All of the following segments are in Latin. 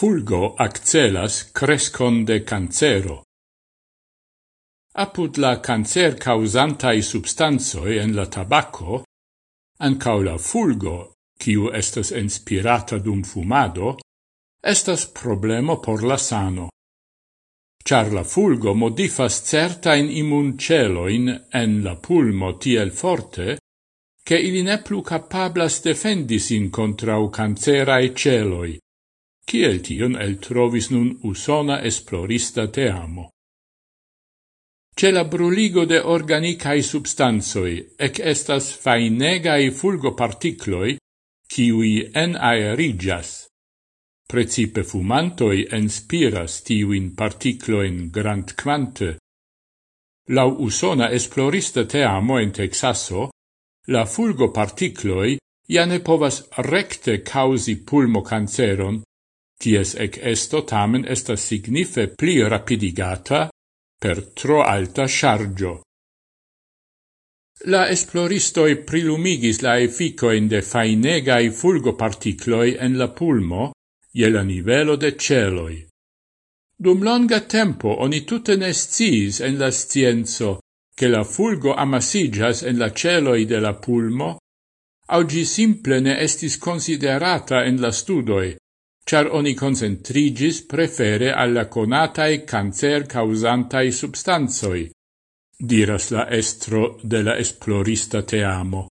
Fulgo accelas crescon de cancero. Apud la cancer causantai substanzoi en la tabacco, ancau la fulgo, kiu estas inspirata dum fumado, estas problemo por la sano. Char la fulgo modifas certain immunceloin en la pulmo tiel forte, che ili ne plu capablas defendis in contrau cancerae celoi, Ciel tion eltrovis nun usona esplorista teamo? Ce la bruligo de organicae substanzoi ec estas fainegai fulgoparticloi ciui en aerigas. Precipe fumantoi enspiras tiuin particloin grand quante. Lau usona esplorista teamo in Texaso, la fulgoparticloi ja ne povas recte causi pulmo canceron, Ties ec esto tamen estas signife pli rapidigata per tro alta chargio. La esploristoi prilumigis la efficoin de fainegai fulgoparticloi en la pulmo je la nivelo de celoi. Dum longa tempo oni tutte nesciis en la scienzo che la fulgo amasigas en la celoi de la pulmo, augi simple ne estis considerata en la studoi, char oni concentrigis prefere alla conatae cancer causantae substanzoi, diras la estro de la esplorista teamo.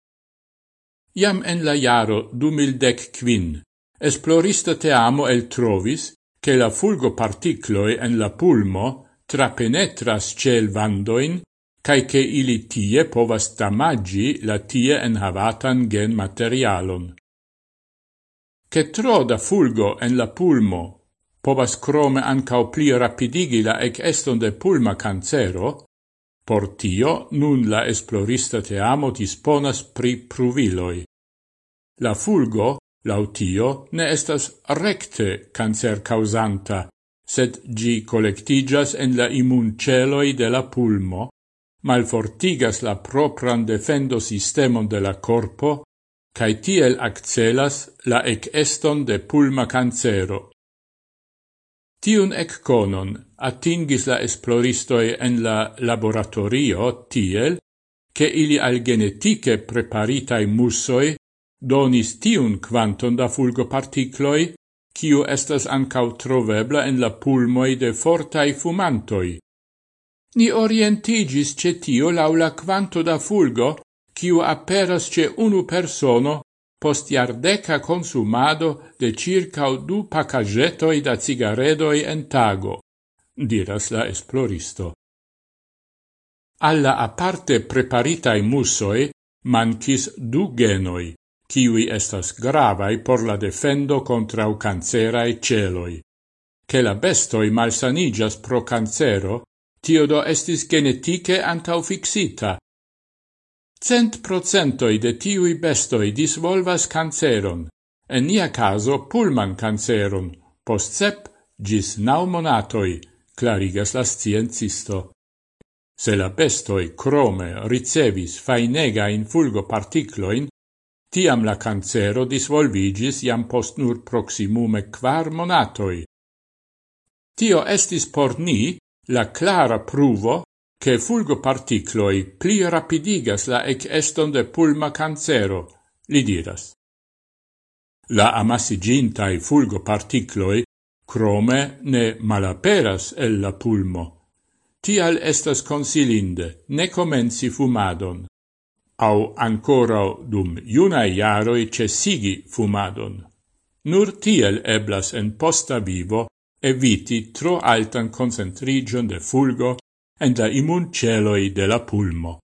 Iam en la jaro 2015, esplorista teamo el trovis che la fulgo particloi en la pulmo trapenetras cel vandoin cae che ili tie povas damagi la tie enhavatan gen materialon che tro da fulgo en la pulmo povas crome ancao pli rapidigi la ec eston de pulma cancero, por tio nun la esplorista teamo disponas pri pruviloi. La fulgo, lautio, ne estas recte cancer causanta, sed gi collectigas en la immunceloi de la pulmo, malfortigas la propran defendo sistemon de la corpo cae tiel accelas la eceston de pulma cancero. Tiun ecconon atingis la esploristoi en la laboratorio tiel, che ili al genetiche preparitai musoi donis tiun quanton da fulgoparticloi, kiu estas ancau trovebla en la pulmoi de fortai fumantoi. Ni orientigis cetio laula quanto da fulgo quiu aperas ce unu persono post iardeca consumado de circa du pacagetoi da cigaredoi en tago, diras la esploristo. Alla aparte preparitai musoi mancis du genoi, kiwi estas gravai por la defendo contra u cancerae celoi. Che la bestoi malsanigas pro cancero, tio do estis antau fixita Cent procentoi de tiui bestoi disvolvas canceron, en nia caso pulman canceron, post sep gis nau monatoi, clarigas la sciencisto. Se la bestoi crome ricevis fainega in fulgo particloin, tiam la cancero disvolvigis iam post nur proximume quar monatoi. Tio estis por ni la clara pruvo che fulgo particloi pli rapidigas la ec eston de pulma cancero, li diras. La amassigintai fulgo particloi crome ne malaperas el la pulmo. Tial estas consilinde ne comenzi fumadon, au ancora dum iunae iaroi cessigi fumadon. Nur tiel eblas en posta vivo eviti tro altan concentrigion de fulgo en la immunceloi de la pulmo.